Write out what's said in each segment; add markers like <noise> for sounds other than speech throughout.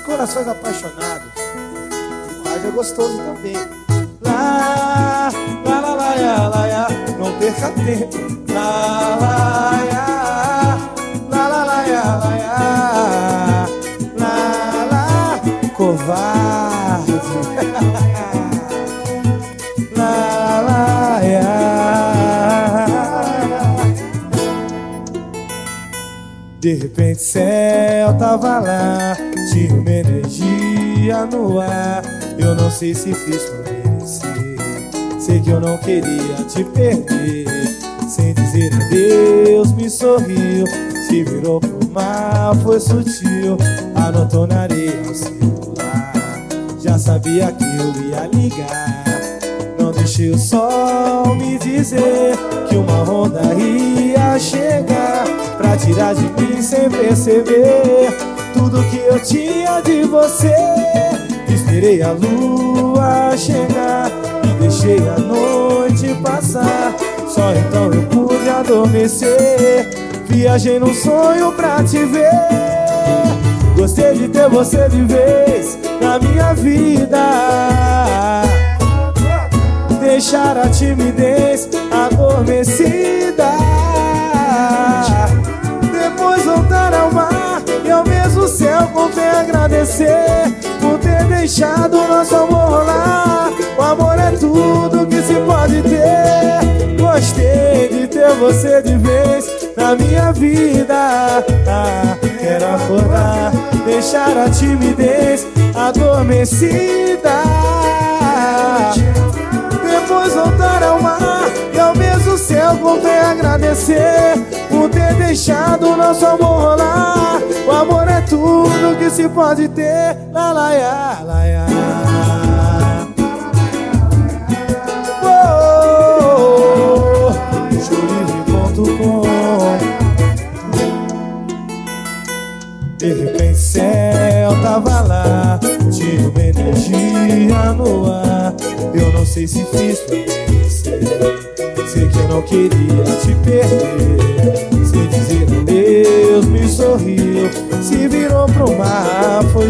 corações apaixonados. Mas é gostoso também. Lá, lá, lá, lá, lá, lá, lá não perca tempo. Lá, lá, lá, lá, lá, lá, lá, lá, lá, covarde. <laughs> De repente céu tava lá, tinha uma energia no ar. Eu não sei se fiz por merecer. Sei que eu não queria te perder. Sem dizer adeus, me sorriu. Se virou pro mar, foi sutil. Anotou na areia o celular. Já sabia que eu ia ligar. Não deixei o sol me dizer que uma pra tirar de mim sem perceber tudo que eu tinha de você. Esperei a lua chegar e deixei a noite passar. Só então eu pude adormecer. Viajei num sonho pra te ver. Gostei de ter você de vez na minha vida. Deixar a timidez adormecida. Mesmo céu convém agradecer por ter deixado nosso amor rolar. O amor é tudo que se pode ter. Gostei de ter você de vez na minha vida. Ah, quero acordar, deixar a timidez adormecida. Depois voltar ao mar e ao mesmo céu convém agradecer por ter deixado nosso amor rolar. Amor é tudo que se pode ter. La la ya, la ya. Oh, Julivre.com De repente céu tava lá Tinha uma energia no ar Eu não sei se fiz pra merecer Sei que eu não queria te perder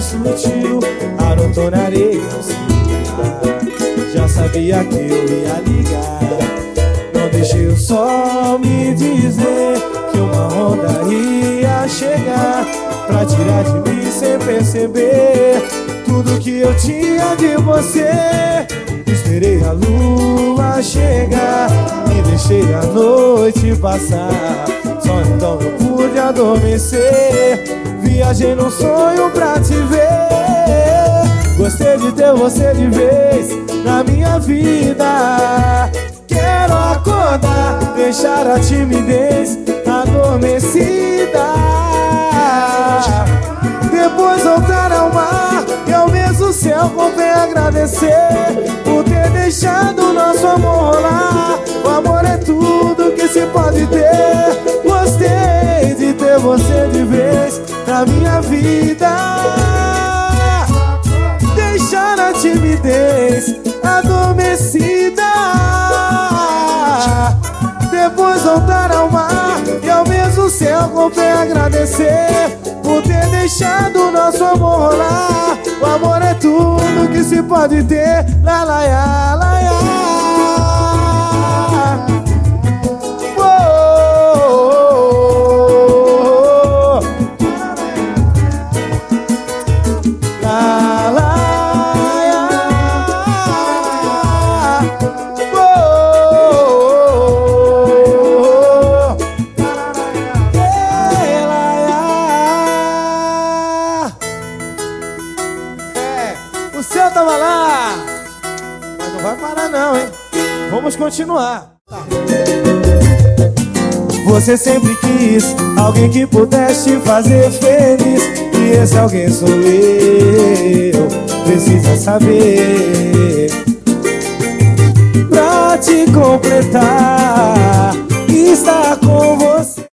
sutil Anotou na areia o celular Já sabia que eu ia ligar. Não deixei o sol me dizer Que uma onda ia chegar Pra tirar de mim sem perceber Tudo que eu tinha de você. Esperei a lua chegar deixei a noite passar. Só então eu pude adormecer. Viajei num sonho pra te ver. Gostei de ter você de vez na minha vida. Quero acordar, deixar a timidez na minha vida. Deixar a timidez adormecida. Depois voltar ao mar E ao mesmo céu convém agradecer Por ter deixado nosso amor rolar. O amor é tudo que se pode ter. La la ya, la ya o céu tava lá, mas não vai parar não, hein? Vamos continuar. Você sempre quis alguém que pudesse te fazer feliz E esse alguém sou eu, precisa saber